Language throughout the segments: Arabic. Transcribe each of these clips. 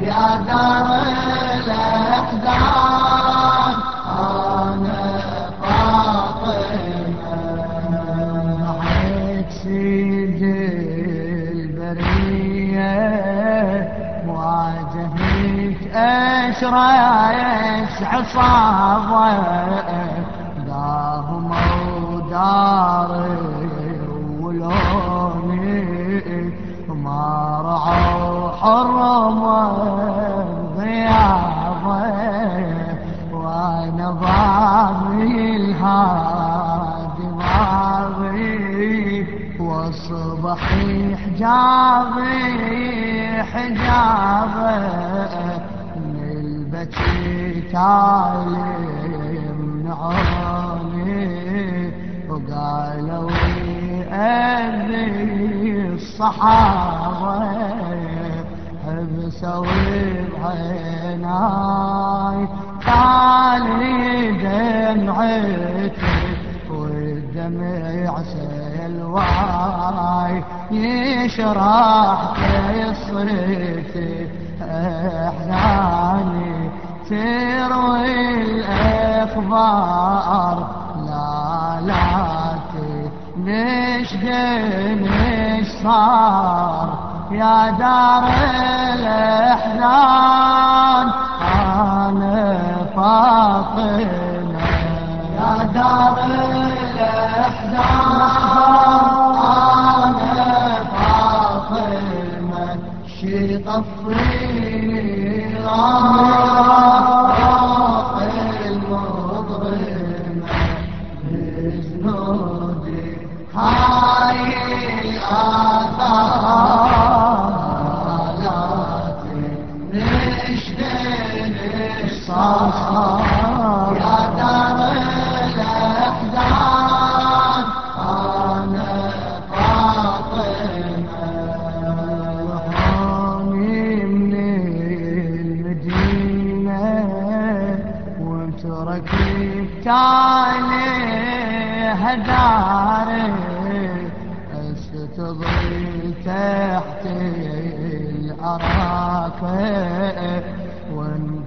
يا دار الأحزان أنا فاطمة معك سيد البرية مواجهك أشرس عصابة داهم وداري حرمة ضيافة وأنا ضامي الهادي ماضي والصبح حجابي حجابه من البكي تالي يمنعوني وقالوا لي أذي الصحابة حبسوا بعيناي تالي دمعتي والدمع سلواي يشرح قصتي احزاني تروي الاخبار لا لا نشدني صار يا دار الاحزان أنا فاطمة. يا دار الأحزان أنا فاطمة. شي طفيني روحي المظلمة بذنوبي هاي الآثار عليها داري استظل تحت الأراكة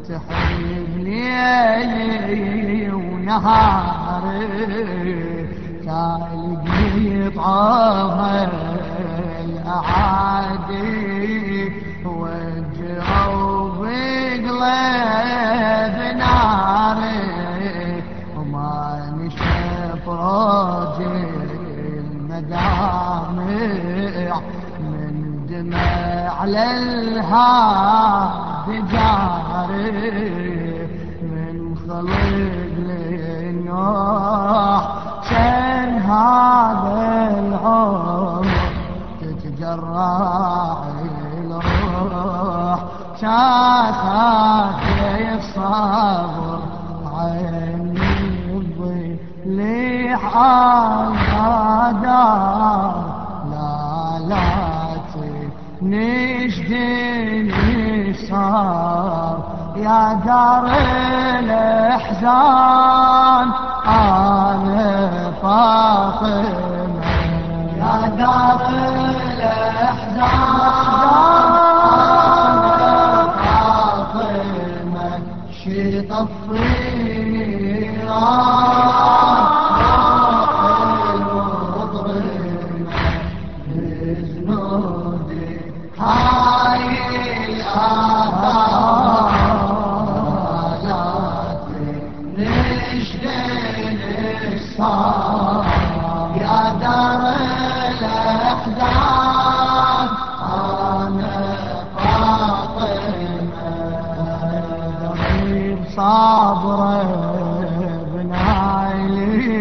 وانت حبيب ليلي ونهاري تالقي طعمها الأعادي وجهوا بقلب ناري وما نشف روجي المدامع من دمع على الهاد جاري من خلق للنوح شن هذا العمر تتجرع الروح شاخات الصبر عيني لي دار لا لا نشدني صار يا دار الإحزان أنا فاطمة. يا دار الأحزان فاطمة. شي طفيني صبره بنايلي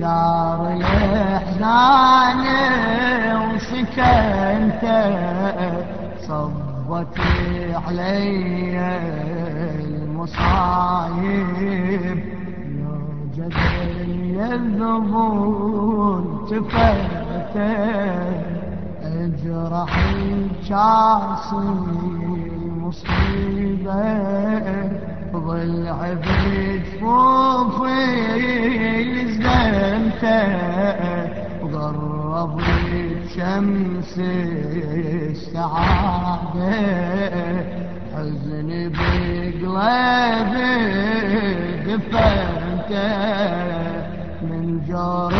دار الإحزان وسكنته صبت علي المصايب. يوجد يذبون تفرت اجرح الجاسم المصيبة ضلع بجفوفي لزمته وقرب شمس السعادة حزن بقلبي دفنته من جور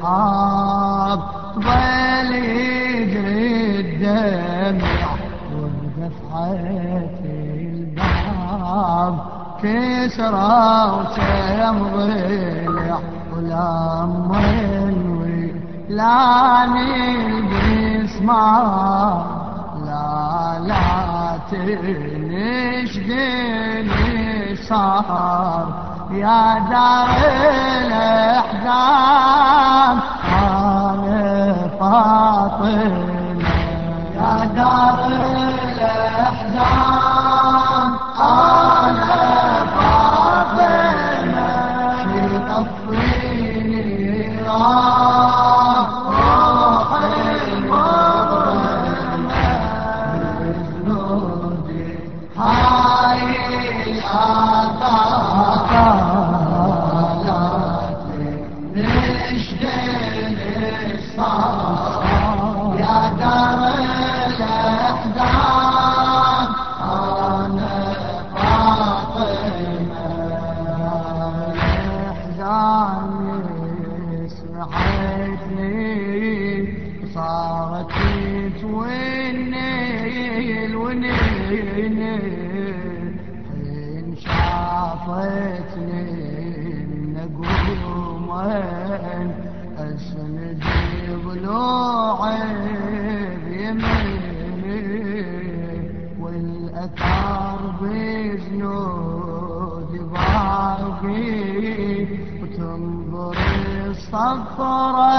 الأصحاب ظل يجري الدمع ودفعة الباب كسرى وسيم ضلع ولما ينوي لاني بسمار لا لا تنشدني صار. يا دار الأحزان أنا فاطمة. يا دار الأحزان أنا فاطمة طفيني راح روحي المظلمة بجنودي هاي الآثار نشدني الصار يا دار نقوم اسند ضلوعي بيميني والأثار بجنود باقي وتنظر الصفرة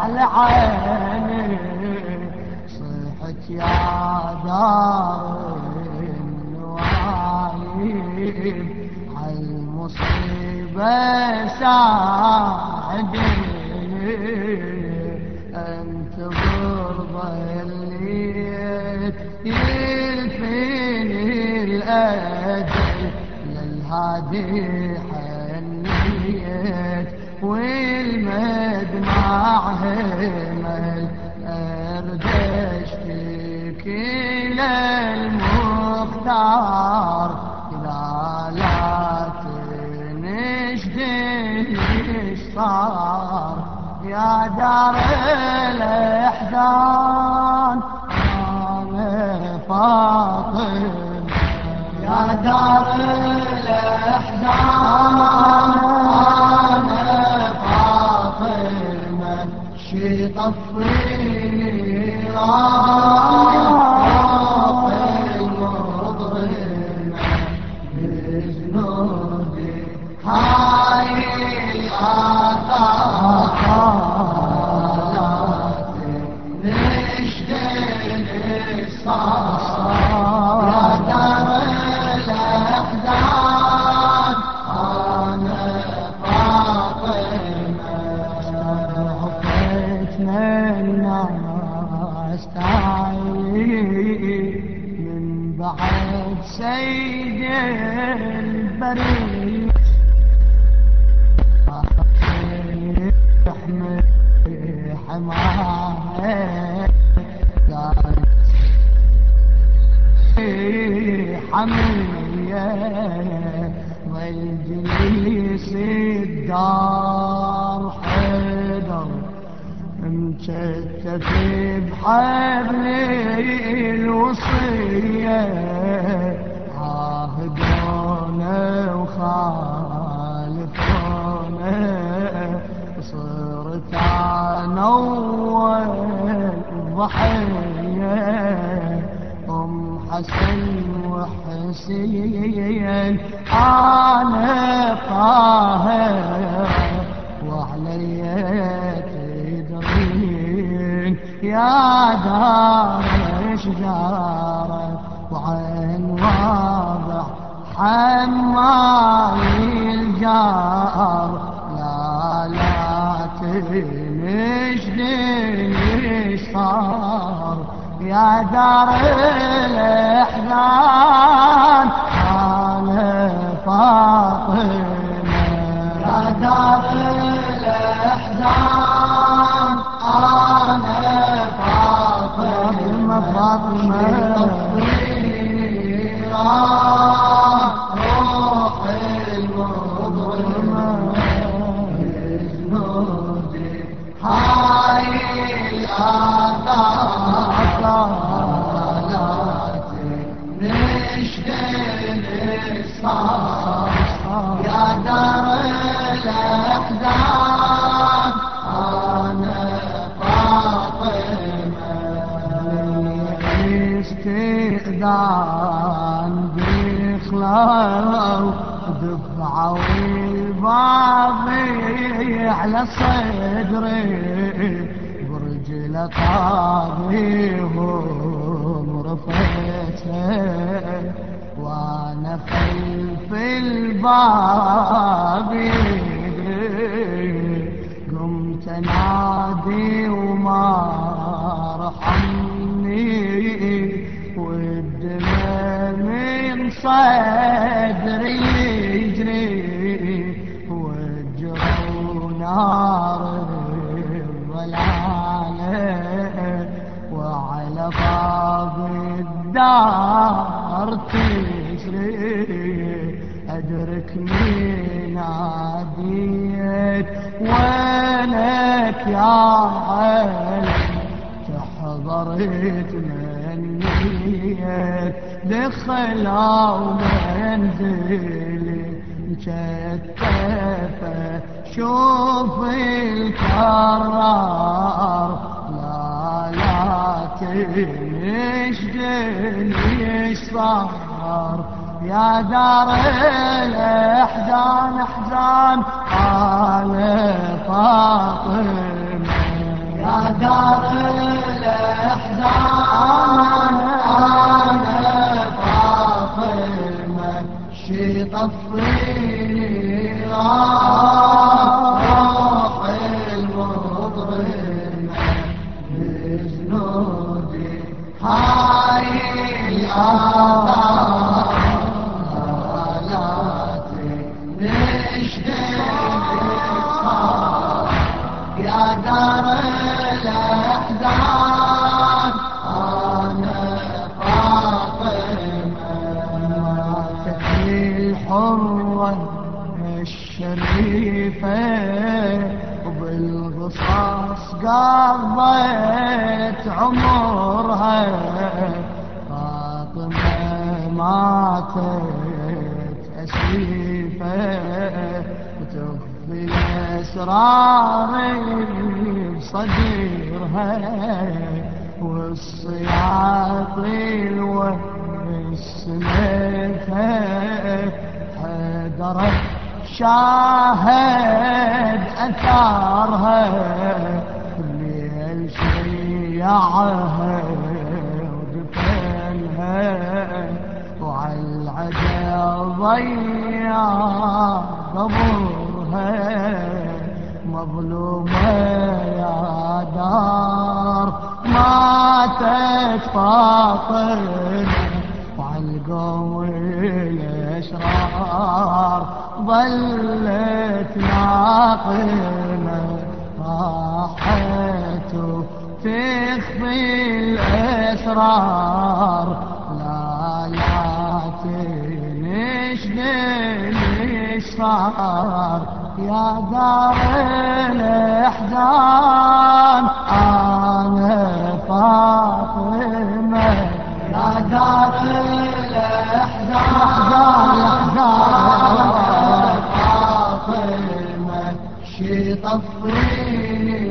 على عيني صيحت يا دار النوايب هالمصيبة ساعدني انتظر ظليت يلفيني الأجل. للهادي حنيت والمدمع همل اردشت كلا المختار. يا دار الإحزان. أنا فاطمة. يا دار الأحزان. أنا فاطمة. شي طفيني راح بعد سيد البريد. حماه حمية والجليس الدار حيدر مشتت بحبل حسين على طه وعلي تدرين يا دار شجارة وعين واضح حمال الجار لا لا تمشني صار. يا دار الإحزان أنا فاطمة. يا دار على صدري برجل طاغيهم رفيته. وأنا خلف الباب قمت انادي وما رحمني والدمع من صدري الدار تسري أدركني ناديت وينك يا علم تحضر تمنيت دخلوا منزلي مشتفة شوف الكرار تنشدني صار يا دار الأحزان أحزان قال فاطمة يا دار الإحزان. أنا فاطمة شي طفيني قضيت عمرها فاطمة ماتت أسيفة وتخفي الأسرار بصدرها والصياط والسلفة حضرت شاهد أثارها. ودفنها وعلى العدا ضيع قبرها مظلومة يا دار ماتت فاطمة وعلى القوم الأشرار ظلت ناقمة راحت تخفي الأسرار لا لا تنشدني صار يا دار الإحزان أنا فاطمة. يا دار الإحزان فاطمة. شي طفيني